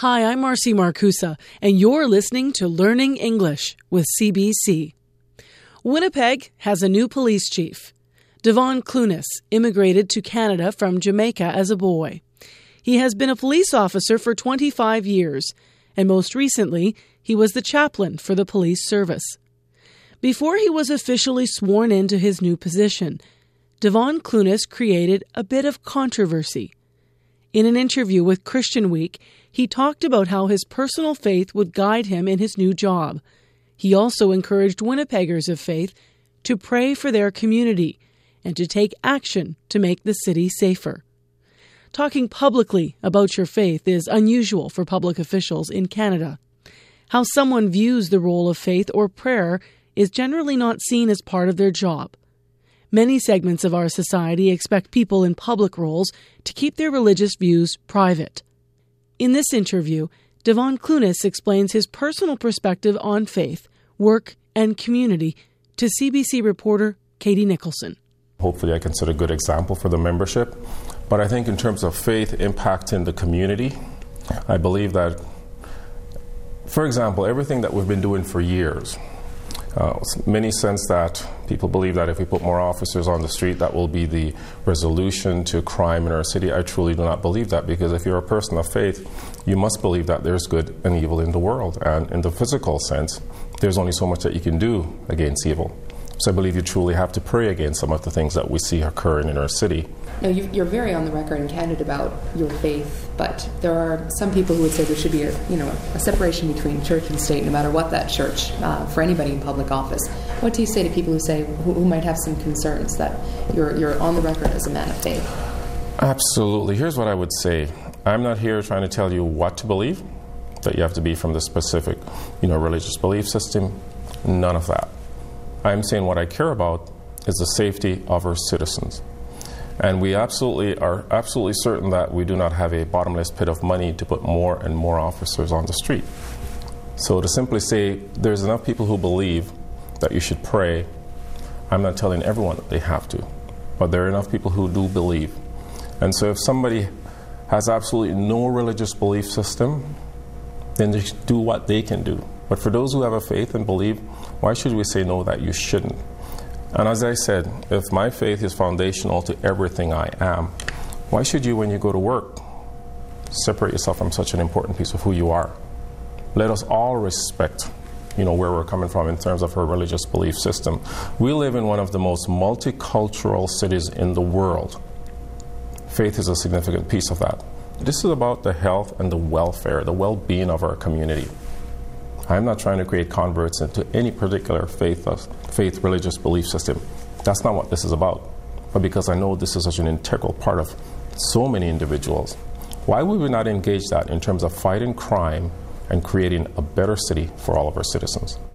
Hi, I'm Marcy Markusa, and you're listening to Learning English with CBC. Winnipeg has a new police chief. Devon Clunis immigrated to Canada from Jamaica as a boy. He has been a police officer for 25 years, and most recently, he was the chaplain for the police service. Before he was officially sworn into his new position, Devon Clunis created a bit of controversy. In an interview with Christian Week, he talked about how his personal faith would guide him in his new job. He also encouraged Winnipeggers of faith to pray for their community and to take action to make the city safer. Talking publicly about your faith is unusual for public officials in Canada. How someone views the role of faith or prayer is generally not seen as part of their job. Many segments of our society expect people in public roles to keep their religious views private. In this interview, Devon Clunis explains his personal perspective on faith, work, and community to CBC reporter Katie Nicholson. Hopefully, I can set a good example for the membership. But I think, in terms of faith impacting the community, I believe that, for example, everything that we've been doing for years, uh, many sense that people believe that if we put more officers on the street, that will be the resolution to crime in our city. I truly do not believe that because if you're a person of faith, you must believe that there's good and evil in the world. And in the physical sense, there's only so much that you can do against evil. So I believe you truly have to pray against some of the things that we see occurring in our city. Now, you're very on the record in Canada about your faith, but there are some people who would say there should be a, you know, a separation between church and state, no matter what that church, uh, for anybody in public office. What do you say to people who say who, who might have some concerns that you're, you're on the record as a man of faith? Absolutely. Here's what I would say. I'm not here trying to tell you what to believe, that you have to be from the specific, you know, religious belief system. None of that. I'm saying what I care about is the safety of our citizens. And we absolutely are absolutely certain that we do not have a bottomless pit of money to put more and more officers on the street. So to simply say there's enough people who believe that you should pray, I'm not telling everyone that they have to, but there are enough people who do believe. And so if somebody has absolutely no religious belief system, then they do what they can do. But for those who have a faith and believe, why should we say no that you shouldn't? And as I said, if my faith is foundational to everything I am, why should you, when you go to work, separate yourself from such an important piece of who you are? Let us all respect you know where we're coming from in terms of our religious belief system. We live in one of the most multicultural cities in the world. Faith is a significant piece of that. This is about the health and the welfare, the well-being of our community. I'm not trying to create converts into any particular faith, faith religious belief system. That's not what this is about. But because I know this is such an integral part of so many individuals, why would we not engage that in terms of fighting crime and creating a better city for all of our citizens?